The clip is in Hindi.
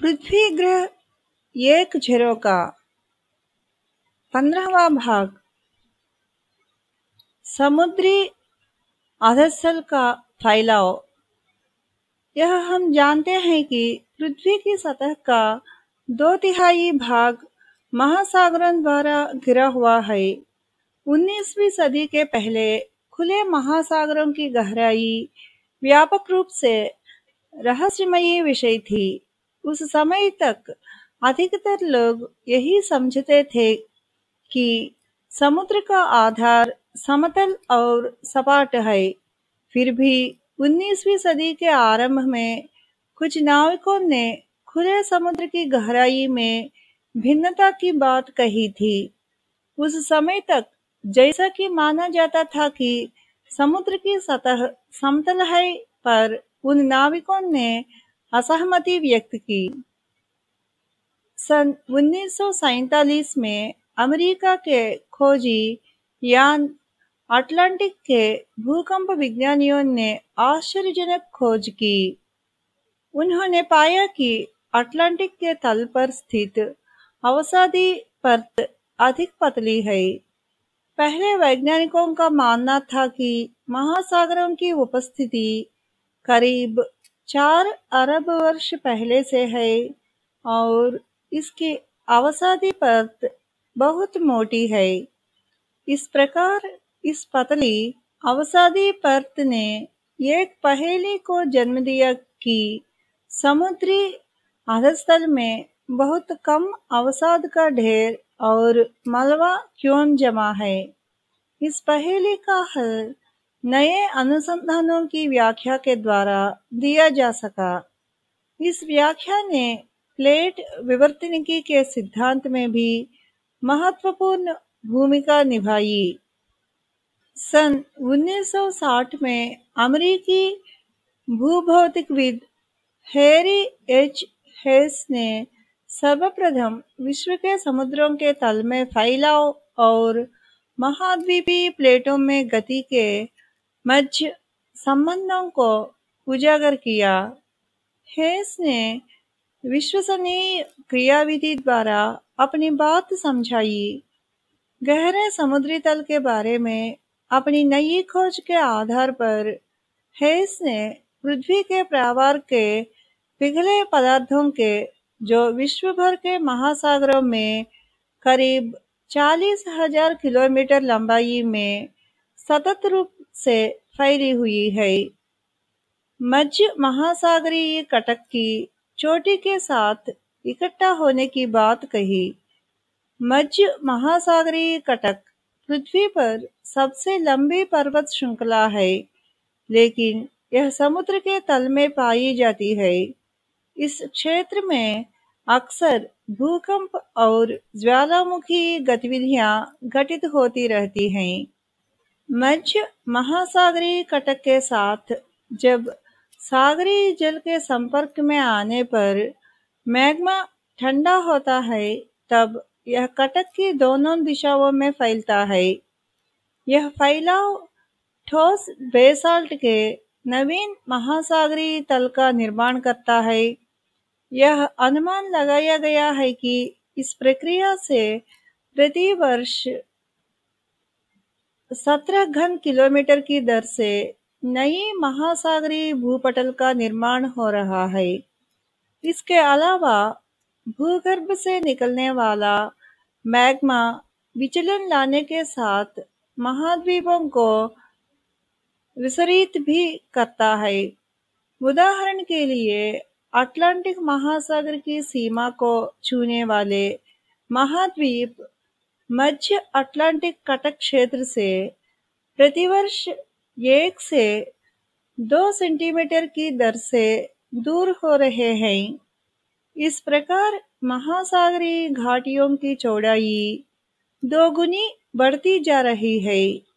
पृथ्वी ग्रह एक झेरो का पंद्रहवा भाग। समुद्री अधस्थल का फैलाव। यह हम जानते हैं कि पृथ्वी की सतह का दो तिहाई भाग महासागरों द्वारा घिरा हुआ है। 19वीं सदी के पहले खुले महासागरों की गहराई व्यापक रूप से रहस्यमयी विषय थी। उस समय तक अधिकतर लोग यही समझते थे कि समुद्र का आधार समतल और सपाट है। फिर भी 19वीं सदी के आरंभ में कुछ नाविकों ने खुले समुद्र की गहराई में भिन्नता की बात कही थी। उस समय तक जैसा कि माना जाता था कि समुद्र की सतह समतल है, पर उन नाविकों ने असहमति व्यक्त की। सन उन्नीस में अमेरिका के खोजी यान अटलांटिक के भूकंप विज्ञानियों ने आश्चर्यजनक खोज की। उन्होंने पाया कि अटलांटिक के तल पर स्थित अवसादी परत अधिक पतली है। पहले वैज्ञानिकों का मानना था कि महासागरों की उपस्थिति करीब चार अरब वर्ष पहले से है और इसकी अवसादी परत बहुत मोटी है। इस प्रकार इस पतली अवसादी परत ने एक पहेली को जन्म दिया कि समुद्री अधस्थल में बहुत कम अवसाद का ढेर और मलबा क्यों जमा है? इस पहेली का हल नए अनुसंधानों की व्याख्या के द्वारा दिया जा सका। इस व्याख्या ने प्लेट विवर्तनिकी के सिद्धांत में भी महत्वपूर्ण भूमिका निभाई। सन 1960 में अमेरिकी भूभौतिकविद हैरी एच. हेस ने सर्वप्रथम विश्व के समुद्रों के तल में फैलाव और महाद्वीपीय प्लेटों में गति के मध्य संबंधों को उजागर किया। हेस ने विश्वसनीय क्रियाविधि द्वारा अपनी बात समझाई। गहरे समुद्री तल के बारे में अपनी नई खोज के आधार पर हेस ने पृथ्वी के प्रावार के पिघले पदार्थों के, जो विश्व भर के महासागरों में करीब चालीस हज़ार किलोमीटर लंबाई में सतत रूप से फैली हुई है। मध्य महासागरीय कटक की चोटी के साथ इकट्ठा होने की बात कही। मध्य महासागरीय कटक पृथ्वी पर सबसे लंबी पर्वत श्रृंखला है, लेकिन यह समुद्र के तल में पाई जाती है। इस क्षेत्र में अक्सर भूकंप और ज्वालामुखी गतिविधियाँ घटित होती रहती हैं। मध्य महासागरीय कटक के साथ, जब सागरीय जल के संपर्क में आने पर मैग्मा ठंडा होता है, तब यह कटक की दोनों दिशाओं में फैलता है। यह फैलाव ठोस बेसाल्ट के नवीन महासागरीय तल का निर्माण करता है। यह अनुमान लगाया गया है कि इस प्रक्रिया से प्रति वर्ष सत्रह घन किलोमीटर की दर से नई महासागरीय भूपटल का निर्माण हो रहा है। इसके अलावा भूगर्भ से निकलने वाला मैग्मा विचलन लाने के साथ महाद्वीपों को विसरित भी करता है। उदाहरण के लिए, अटलांटिक महासागर की सीमा को छूने वाले महाद्वीप मध्य अटलांटिक कटक क्षेत्र से प्रतिवर्ष एक से दो सेंटीमीटर की दर से दूर हो रहे हैं। इस प्रकार महासागरी घाटियों की चौड़ाई दोगुनी बढ़ती जा रही है।